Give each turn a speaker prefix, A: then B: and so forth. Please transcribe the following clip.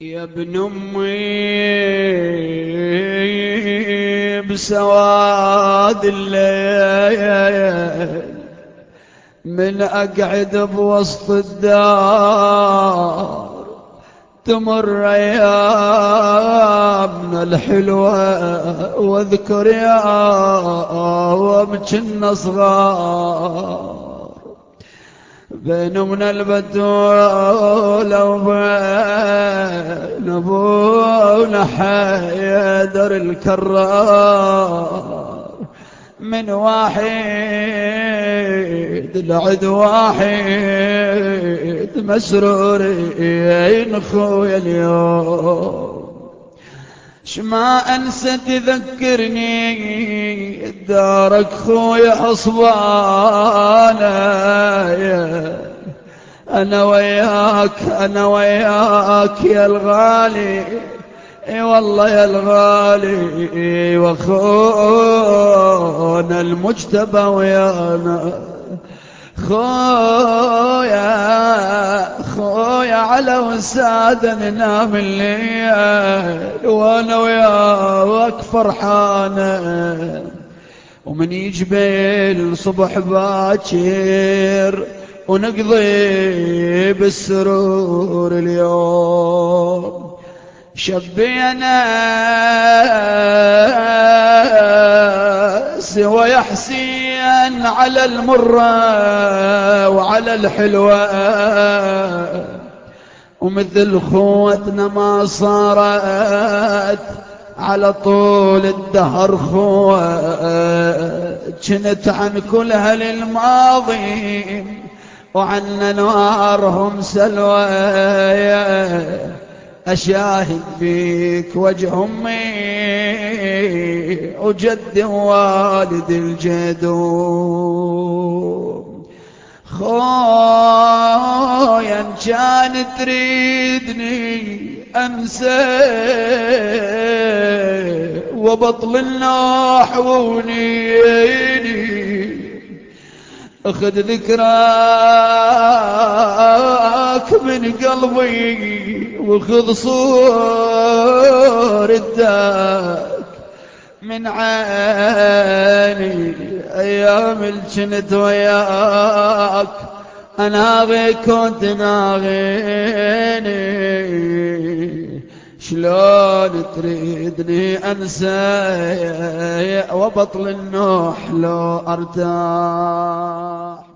A: يا ابن أمي بسواد الليل من أقعد بوسط الدار تمر أيامنا الحلوة واذكر يا وابكي صغار. بين من البتول وبين أبونا حيدر الكرار من واحد لعد واحد مسرورين خويا اليوم. شما انسى تذكرني دارك خويا حصبانا أنا وياك أنا وياك يا الغالي. إي والله يا الغالي وأخونا المجتبى ويانا. خويا خويا على وسادة ننام الليل وأنا وياك فرحانة. ومن يجبل صبح باكر ونقضي بالسرور اليوم. شبينا سوى يحسين على المرة وعلى الحلوة. ومثل خوتنا ما صارت على طول الدهر خوة. كنت عن كل هل الماضي وعنا نوارهم سلوى. أشاهد فيك وجه أمي وجد والد الجدوم خويا إن كان تريدني انسى وبطل النوح ونيني أخذ ذكراك من قلبي وخذ صور الداك من عيني. أيام الجنت وياك اناغي كنت ناغيني. شلون تريدني أنسى وبطل النوح لو أرتاح؟